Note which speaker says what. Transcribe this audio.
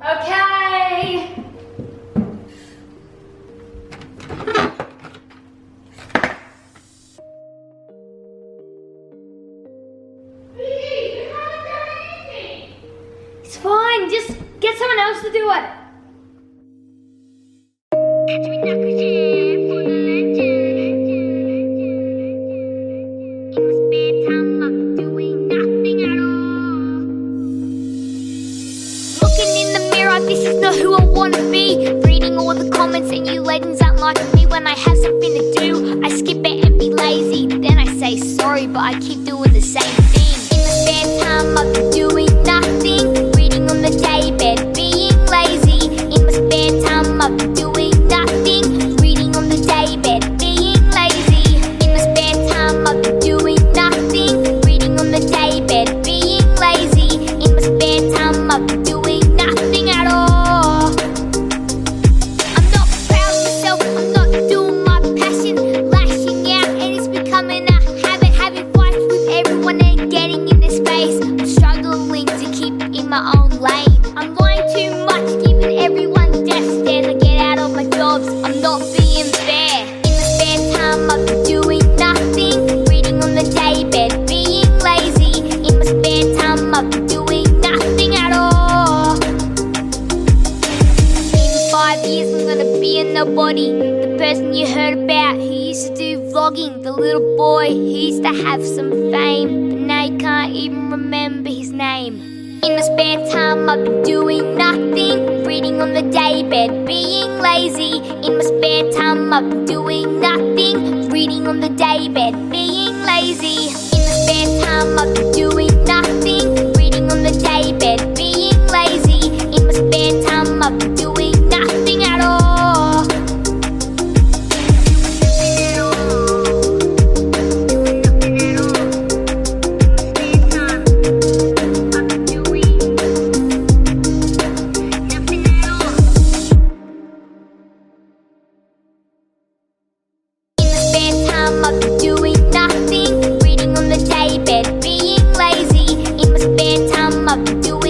Speaker 1: Okay. It's fine. Just get someone else to do it.
Speaker 2: Wanna be. Reading all the comments and you legends aren't like me when I have something to do. I skip it and be lazy. Then I say sorry, but I keep doing the same thing. In the spare time, I've been doing my own lane. I'm lying too much, giving everyone death stares. I get out of my jobs, I'm not being fair. In my spare time, I've been doing nothing, reading on the daybed, being lazy. In my spare time, I've been doing nothing at all. In five years, I'm gonna be a nobody. The person you heard about who used to do vlogging, the little boy who used to have some fame, but now you can't even remember his name. In my spare time, I've been doing nothing, reading on the daybed, being lazy. In my spare time, I've been doing nothing, reading on the daybed, being lazy. In my spare time, I've been doing do it.